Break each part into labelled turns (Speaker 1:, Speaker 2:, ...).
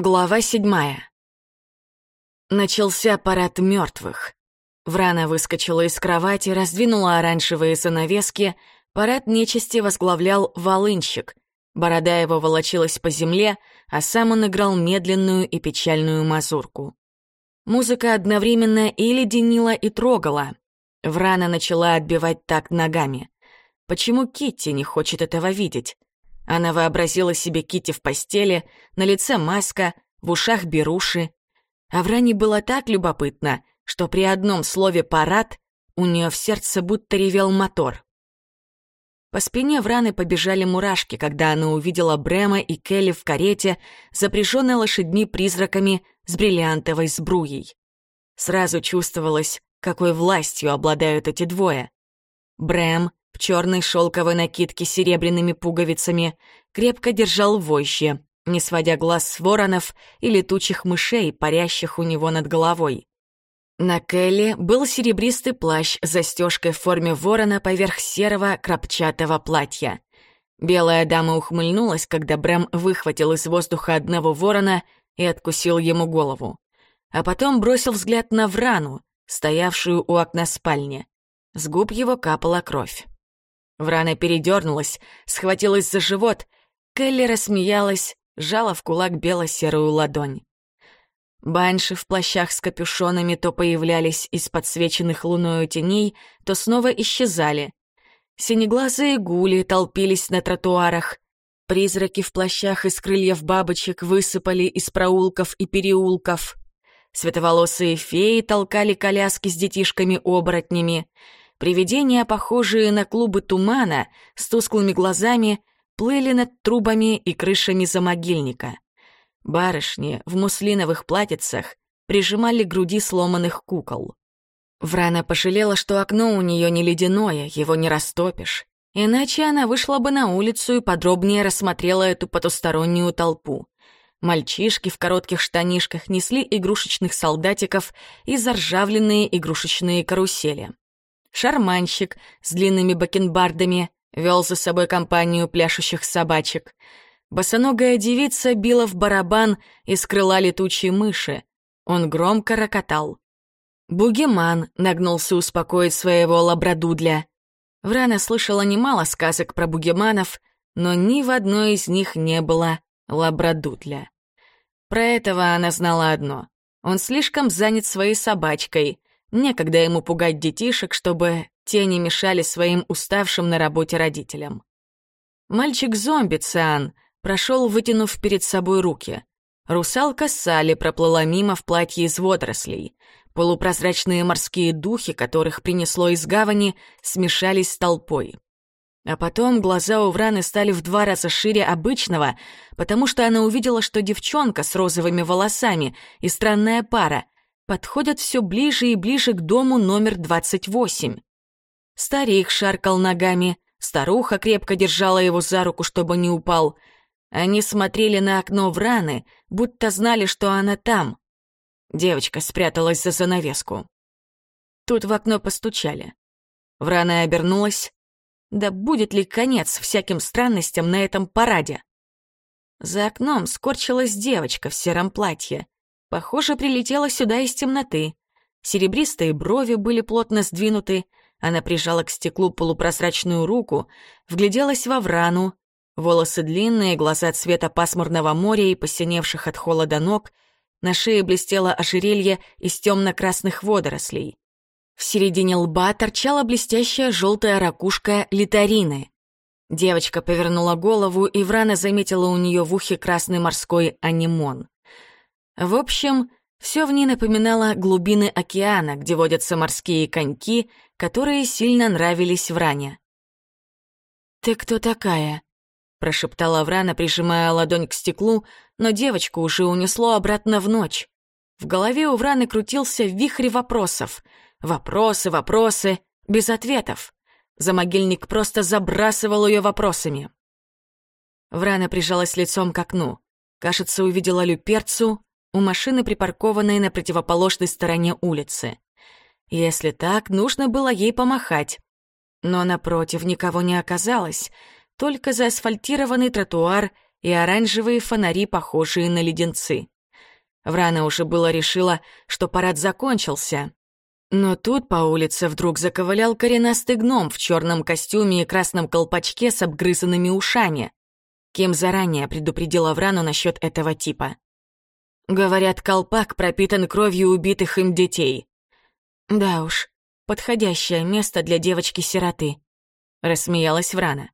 Speaker 1: Глава седьмая. Начался парад мертвых. Врана выскочила из кровати, раздвинула оранжевые занавески. Парад нечисти возглавлял волынщик. Борода его волочилась по земле, а сам он играл медленную и печальную мазурку. Музыка одновременно и леденила, и трогала. Врана начала отбивать так ногами. Почему Китти не хочет этого видеть? Она вообразила себе Кити в постели, на лице маска, в ушах беруши. А в ране было так любопытно, что при одном слове «парад» у нее в сердце будто ревел мотор. По спине Враны побежали мурашки, когда она увидела Брема и Келли в карете, запряженной лошадьми-призраками с бриллиантовой сбруей. Сразу чувствовалось, какой властью обладают эти двое. Брэм черной шелковой накидке с серебряными пуговицами, крепко держал вожжи, не сводя глаз с воронов и летучих мышей, парящих у него над головой. На Келли был серебристый плащ с застежкой в форме ворона поверх серого крапчатого платья. Белая дама ухмыльнулась, когда Брэм выхватил из воздуха одного ворона и откусил ему голову. А потом бросил взгляд на Врану, стоявшую у окна спальни. С губ его капала кровь. Врана передернулась, схватилась за живот. Келли рассмеялась, жала в кулак бело-серую ладонь. Банши в плащах с капюшонами то появлялись из подсвеченных луною теней, то снова исчезали. Синеглазые гули толпились на тротуарах. Призраки в плащах из крыльев бабочек высыпали из проулков и переулков. Световолосые феи толкали коляски с детишками-оборотнями. Привидения, похожие на клубы тумана, с тусклыми глазами, плыли над трубами и крышами замогильника. Барышни в муслиновых платьицах прижимали груди сломанных кукол. Врана пожалела, что окно у нее не ледяное, его не растопишь. Иначе она вышла бы на улицу и подробнее рассмотрела эту потустороннюю толпу. Мальчишки в коротких штанишках несли игрушечных солдатиков и заржавленные игрушечные карусели. Шарманщик с длинными бакенбардами вел за собой компанию пляшущих собачек. Босоногая девица била в барабан и скрыла летучие мыши. Он громко рокотал. Бугеман нагнулся успокоить своего лабрадудля. Врана слышала немало сказок про бугеманов, но ни в одной из них не было лабрадудля. Про этого она знала одно. Он слишком занят своей собачкой — Некогда ему пугать детишек, чтобы те не мешали своим уставшим на работе родителям. Мальчик-зомби Циан прошел, вытянув перед собой руки. Русалка Салли проплыла мимо в платье из водорослей. Полупрозрачные морские духи, которых принесло из гавани, смешались с толпой. А потом глаза у Враны стали в два раза шире обычного, потому что она увидела, что девчонка с розовыми волосами и странная пара подходят все ближе и ближе к дому номер 28. Старик шаркал ногами, старуха крепко держала его за руку, чтобы не упал. Они смотрели на окно в раны, будто знали, что она там. Девочка спряталась за занавеску. Тут в окно постучали. Врана обернулась. Да будет ли конец всяким странностям на этом параде? За окном скорчилась девочка в сером платье. Похоже, прилетела сюда из темноты. Серебристые брови были плотно сдвинуты, она прижала к стеклу полупрозрачную руку, вгляделась во врану. Волосы длинные, глаза цвета пасмурного моря и посиневших от холода ног. На шее блестело ожерелье из темно-красных водорослей. В середине лба торчала блестящая желтая ракушка литарины. Девочка повернула голову, и Врана заметила у нее в ухе красный морской анимон. В общем, все в ней напоминало глубины океана, где водятся морские коньки, которые сильно нравились Вране. «Ты кто такая?» — прошептала Врана, прижимая ладонь к стеклу, но девочку уже унесло обратно в ночь. В голове у Враны крутился вихрь вопросов. Вопросы, вопросы, без ответов. Замогильник просто забрасывал ее вопросами. Врана прижалась лицом к окну. Кажется, увидела люперцу, у машины, припаркованной на противоположной стороне улицы. Если так, нужно было ей помахать. Но напротив никого не оказалось, только заасфальтированный тротуар и оранжевые фонари, похожие на леденцы. Врана уже было решила, что парад закончился. Но тут по улице вдруг заковылял коренастый гном в черном костюме и красном колпачке с обгрызанными ушами. Кем заранее предупредила Врану насчет этого типа. Говорят, колпак пропитан кровью убитых им детей. Да уж, подходящее место для девочки-сироты. Рассмеялась Врана.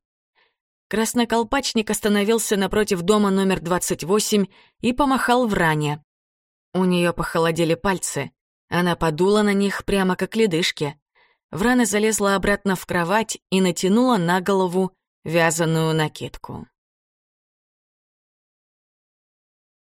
Speaker 1: Красноколпачник остановился напротив дома номер 28 и помахал Вране. У нее похолодели пальцы. Она подула на них прямо как ледышки. Врана залезла обратно в кровать и натянула на голову вязаную накидку.